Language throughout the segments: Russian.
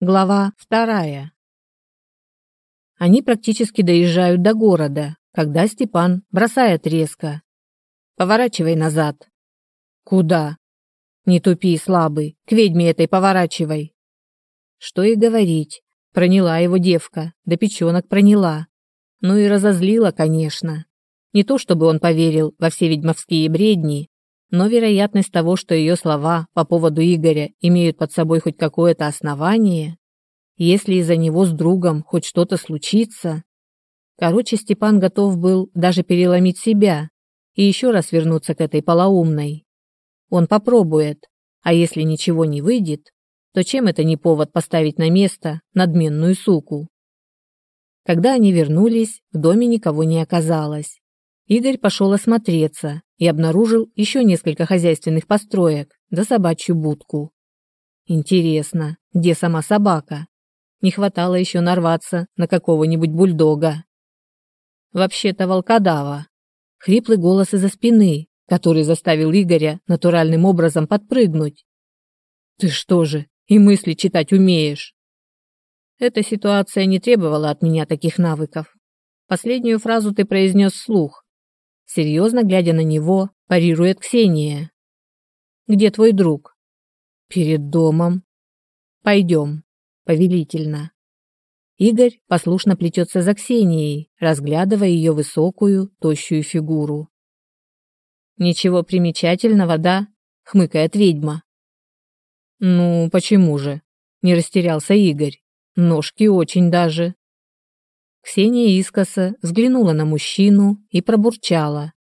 Глава вторая. Они практически доезжают до города, когда Степан бросает резко. «Поворачивай назад». «Куда?» «Не тупи, слабый, к ведьме этой поворачивай». Что и говорить, проняла его девка, да печенок проняла. Ну и разозлила, конечно. Не то чтобы он поверил во все ведьмовские бредни, но вероятность того, что ее слова по поводу Игоря имеют под собой хоть какое-то основание, если из-за него с другом хоть что-то случится... Короче, Степан готов был даже переломить себя и еще раз вернуться к этой полоумной. Он попробует, а если ничего не выйдет, то чем это не повод поставить на место надменную суку? Когда они вернулись, в доме никого не оказалось. Игорь пошел осмотреться и обнаружил еще несколько хозяйственных построек да собачью будку. Интересно, где сама собака? Не хватало еще нарваться на какого-нибудь бульдога. Вообще-то волкодава. Хриплый голос из-за спины, который заставил Игоря натуральным образом подпрыгнуть. «Ты что же, и мысли читать умеешь?» Эта ситуация не требовала от меня таких навыков. Последнюю фразу ты произнес вслух, Серьезно глядя на него, парирует Ксения. «Где твой друг?» «Перед домом». «Пойдем», повелительно. Игорь послушно плетется за Ксенией, разглядывая ее высокую, тощую фигуру. «Ничего примечательного, да?» — хмыкает ведьма. «Ну, почему же?» — не растерялся Игорь. «Ножки очень даже». Ксения искоса взглянула на мужчину и пробурчала.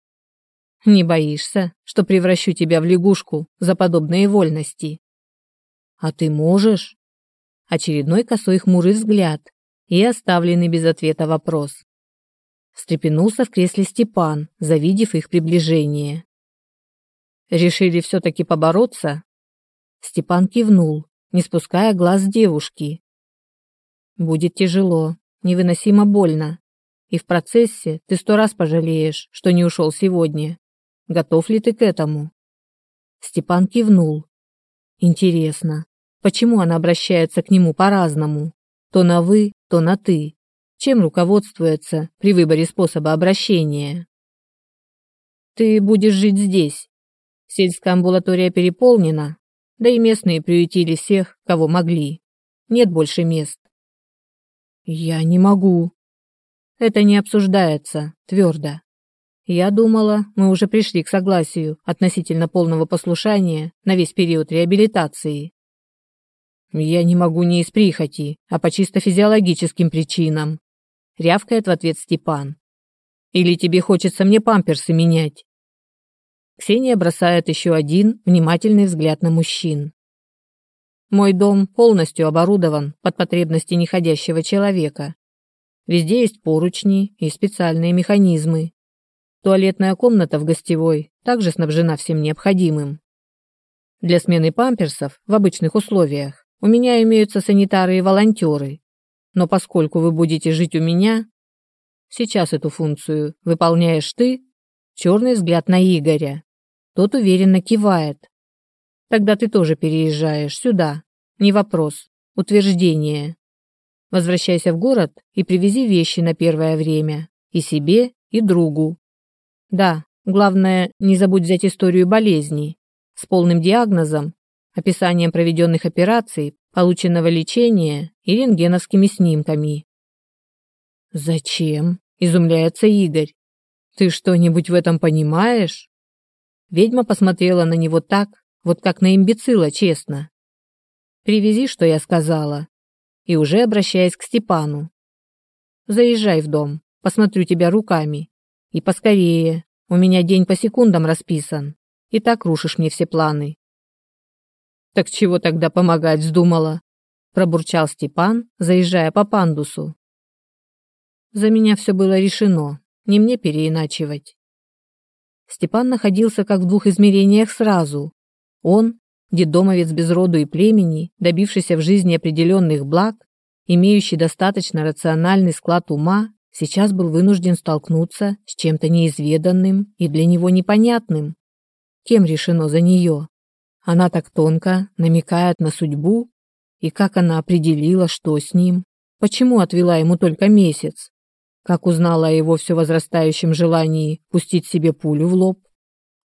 «Не боишься, что превращу тебя в лягушку за подобные вольности?» «А ты можешь?» Очередной косой хмурый взгляд и оставленный без ответа вопрос. Встрепенулся в кресле Степан, завидев их приближение. «Решили все-таки побороться?» Степан кивнул, не спуская глаз девушки. «Будет тяжело, невыносимо больно. И в процессе ты сто раз пожалеешь, что не ушел сегодня. Готов ли ты к этому?» Степан кивнул. «Интересно, почему она обращается к нему по-разному? То на «вы», то на «ты». Чем руководствуется при выборе способа обращения? «Ты будешь жить здесь. Сельская амбулатория переполнена, да и местные приютили всех, кого могли. Нет больше мест. «Я не могу». «Это не обсуждается, твердо. Я думала, мы уже пришли к согласию относительно полного послушания на весь период реабилитации». «Я не могу не из прихоти, а по чисто физиологическим причинам», — рявкает в ответ Степан. «Или тебе хочется мне памперсы менять?» Ксения бросает еще один внимательный взгляд на мужчин. Мой дом полностью оборудован под потребности неходящего человека. Везде есть поручни и специальные механизмы. Туалетная комната в гостевой также снабжена всем необходимым. Для смены памперсов в обычных условиях у меня имеются санитары и волонтеры. Но поскольку вы будете жить у меня, сейчас эту функцию выполняешь ты, черный взгляд на Игоря. Тот уверенно кивает, Тогда ты тоже переезжаешь сюда. Не вопрос. Утверждение. Возвращайся в город и привези вещи на первое время. И себе, и другу. Да, главное, не забудь взять историю болезни. С полным диагнозом, описанием проведенных операций, полученного лечения и рентгеновскими снимками. «Зачем?» – изумляется Игорь. «Ты что-нибудь в этом понимаешь?» Ведьма посмотрела на него так, вот как на имбецила, честно. Привези, что я сказала. И уже обращаясь к Степану. Заезжай в дом, посмотрю тебя руками. И поскорее, у меня день по секундам расписан. И так рушишь мне все планы. Так чего тогда помогать вздумала? Пробурчал Степан, заезжая по пандусу. За меня все было решено, не мне переиначивать. Степан находился как в двух измерениях сразу, он, детдомовец без роду и племени, добившийся в жизни определенных благ, имеющий достаточно рациональный склад ума, сейчас был вынужден столкнуться с чем-то неизведанным и для него непонятным. Кем решено за нее? Она так тонко намекает на судьбу? И как она определила, что с ним? Почему отвела ему только месяц? Как узнала о его все возрастающем желании пустить себе пулю в лоб?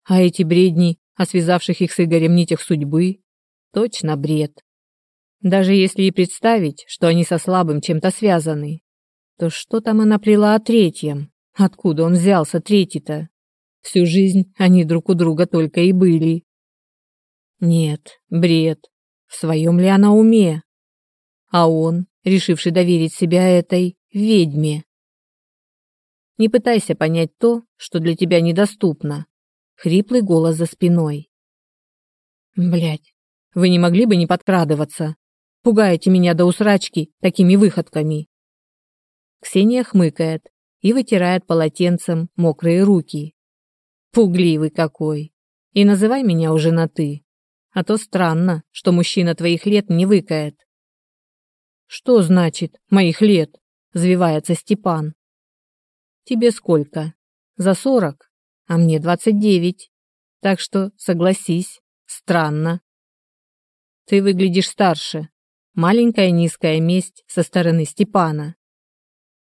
А эти бредни о связавших их с Игорем нитях судьбы? Точно бред. Даже если и представить, что они со слабым чем-то связаны, то что там она плела о третьем? Откуда он взялся, третий-то? Всю жизнь они друг у друга только и были. Нет, бред. В своем ли она уме? А он, решивший доверить себя этой ведьме. Не пытайся понять то, что для тебя недоступно. Хриплый голос за спиной. Блять, вы не могли бы не подкрадываться? Пугаете меня до усрачки такими выходками. Ксения хмыкает и вытирает полотенцем мокрые руки. Пугливый какой. И называй меня уже на «ты». А то странно, что мужчина твоих лет не выкает. Что значит «моих лет»? Звивается Степан. Тебе сколько? За сорок? А мне двадцать девять. Так что, согласись, странно. Ты выглядишь старше. Маленькая низкая месть со стороны Степана.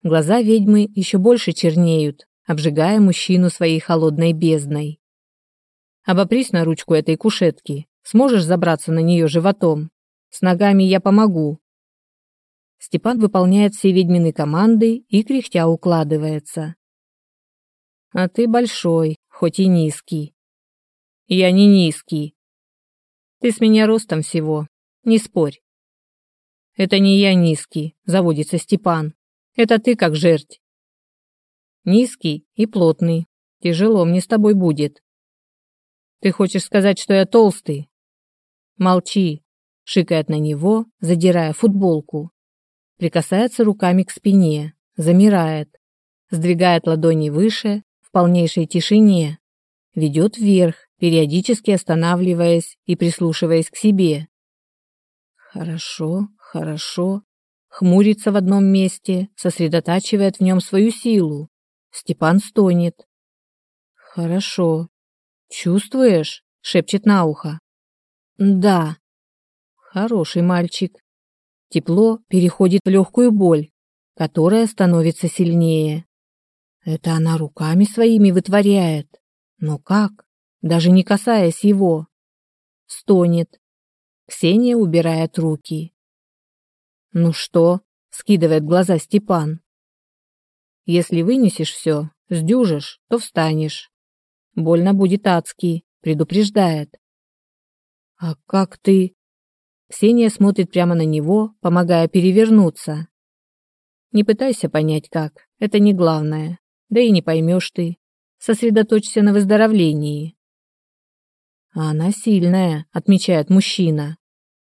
Глаза ведьмы еще больше чернеют, обжигая мужчину своей холодной бездной. Обопрись на ручку этой кушетки. Сможешь забраться на нее животом? С ногами я помогу. Степан выполняет все ведьмины команды и кряхтя укладывается. А ты большой, хоть и низкий. Я не низкий. Ты с меня ростом всего, не спорь. Это не я низкий, заводится Степан. Это ты как жерть. Низкий и плотный. Тяжело мне с тобой будет. Ты хочешь сказать, что я толстый? Молчи, шикает на него, задирая футболку прикасается руками к спине, замирает, сдвигает ладони выше, в полнейшей тишине, ведет вверх, периодически останавливаясь и прислушиваясь к себе. Хорошо, хорошо. Хмурится в одном месте, сосредотачивает в нем свою силу. Степан стонет. Хорошо. Чувствуешь? Шепчет на ухо. Да. Хороший мальчик. Тепло переходит в легкую боль, которая становится сильнее. Это она руками своими вытворяет. Но как? Даже не касаясь его. Стонет. Ксения убирает руки. «Ну что?» — скидывает глаза Степан. «Если вынесешь все, сдюжишь, то встанешь. Больно будет адски», — предупреждает. «А как ты?» Ксения смотрит прямо на него, помогая перевернуться. Не пытайся понять как, это не главное. Да и не поймешь ты. Сосредоточься на выздоровлении. А она сильная, отмечает мужчина.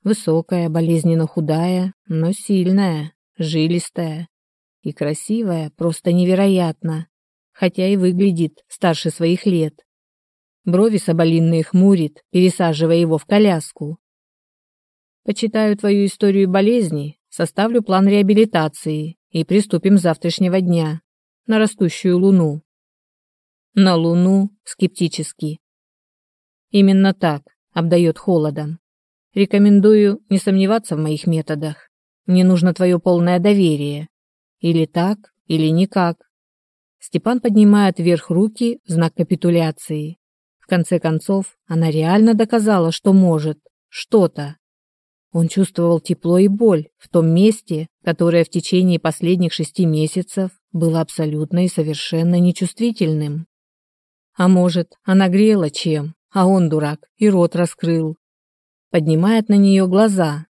Высокая, болезненно худая, но сильная, жилистая. И красивая, просто невероятно. Хотя и выглядит старше своих лет. Брови соболинные хмурит, пересаживая его в коляску. Почитаю твою историю болезни, составлю план реабилитации и приступим с завтрашнего дня на растущую луну. На луну скептически. Именно так, обдает холодом. Рекомендую не сомневаться в моих методах. Мне нужно твое полное доверие. Или так, или никак. Степан поднимает вверх руки в знак капитуляции. В конце концов, она реально доказала, что может. Что-то. Он чувствовал тепло и боль в том месте, которое в течение последних шести месяцев было абсолютно и совершенно нечувствительным. А может, она грела чем, а он, дурак, и рот раскрыл. Поднимает на нее глаза,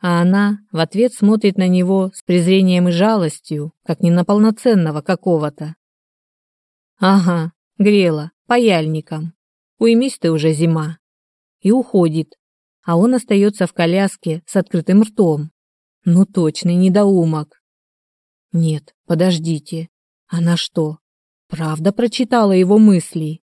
а она в ответ смотрит на него с презрением и жалостью, как не на полноценного какого-то. Ага, грела, паяльником. Уймись ты уже, зима. И уходит, а он остается в коляске с открытым ртом. Ну точный недоумок. Нет, подождите. Она что, правда прочитала его мысли?